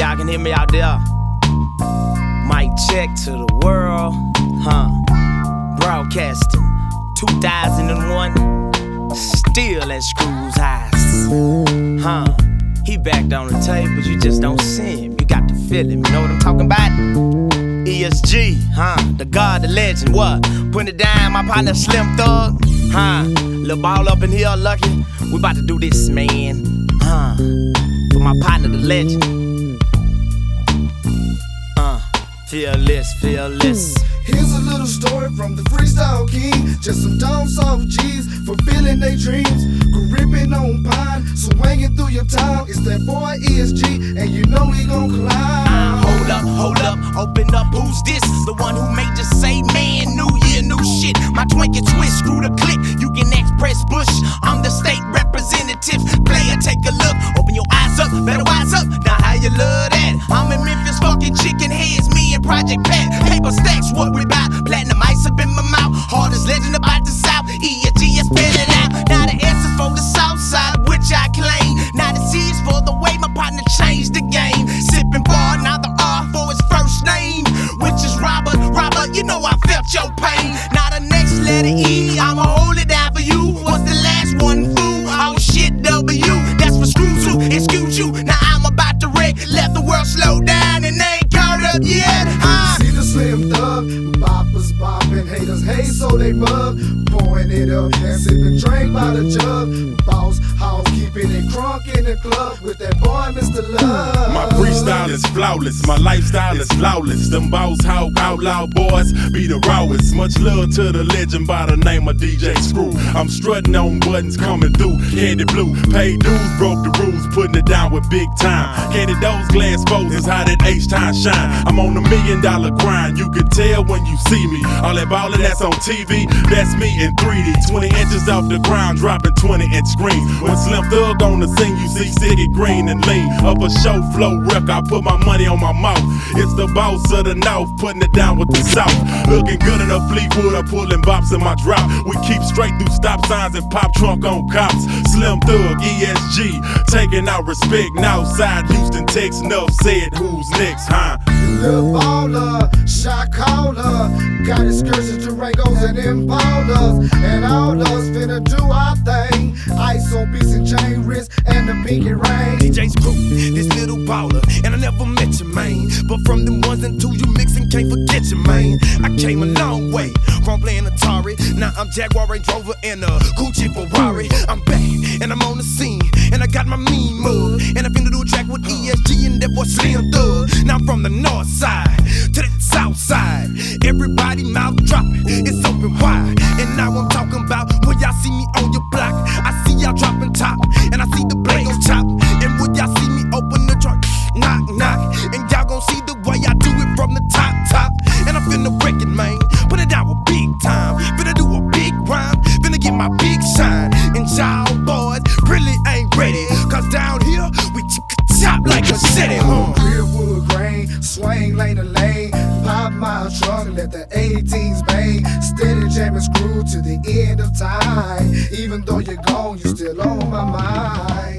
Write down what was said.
y'all can hear me out there. Mic check to the world, huh? Broadcasting 2001, still at Screws Eyes, huh? He backed on the tape, but you just don't see him. You got to feel him. You know what I'm talking about? ESG, huh? The God, the legend, what? Put it down, my partner Slim Thug, huh? Little ball up in here, lucky. We about to do this, man, huh? For my partner, the legend. Fearless, fearless. Here's a little story from the freestyle king. Just some down soft G's fulfilling their dreams. Gripping on pine, swinging through your town. It's that boy ESG, and you know he gon' climb. Hold up, hold up, open up. Who's this? The one who made you say, man, new year, new shit. My twinkle twist, screw the click. You can express Bush. I'm the state And Paper stacks, what we bout? So they mug, pouring it up and sipping drink by the jug. Boss house crunk in the club with that boy Mr. Love. My freestyle is flawless, my lifestyle is flawless. Them Boss Hogg outlaw boys be the rawest. Much love to the legend by the name of DJ Screw. I'm strutting on buttons coming through, candy blue. Paid dues, broke the rules, putting it down with big time. Candy those glass poses, how that H-Town shine. I'm on a million dollar grind, you can tell when you see me. All that ballin' that's on TV, that's me in 3D. 20 inches off the ground, dropping 20 inch screens. When Slim Thug on the scene, you see Siggy Green and Lean. Up a show flow rep, I put my money on my mouth. It's the boss of the north, putting it down with the south. Looking good in a Fleetwood, I'm pulling bops in my drop. We keep straight through stop signs and pop trunk on cops. Slim Thug, ESG, taking out respect. Now side Houston, Texas, enough said, who's next, huh? Lil baller, shot caller, got excursions, Durangos and Impalas, and all us finna do our thing. Ice on piece and chain and the pinky ring. DJ Screw, this little baller, and I never met you, man. But from them ones and twos you mixing, can't forget you, man. I came a long way from playing Atari. Now I'm Jaguar Range Rover and a Gucci Ferrari. I'm back and I'm on the scene, and I got my mean mug, and I'm finna do a track with ESG and that boy Slim Thug. Now I'm from Pop my trunk, let the 18s bang. Steady jamming screw to the end of time. Even though you're gone, you're still on my mind.